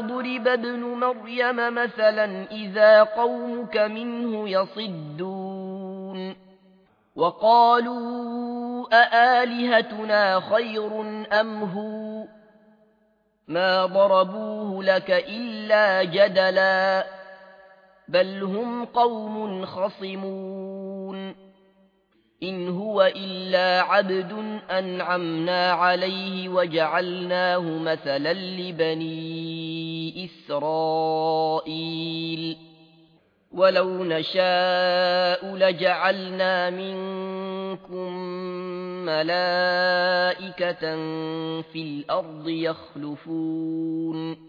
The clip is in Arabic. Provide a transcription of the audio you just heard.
ضرب ابن مريم مثلا إذا قومك منه يصدون. وقالوا أآلهتنا خير أم هو؟ ما ضربوه لك إلا جدلا بل هم قوم خصمون. إن هو إلا عبد أنعمنا عليه وجعلناه مثلا لبني إسرائيل. ولو نشاء لجعلنا منكم ملائكة في الأرض يخلفون.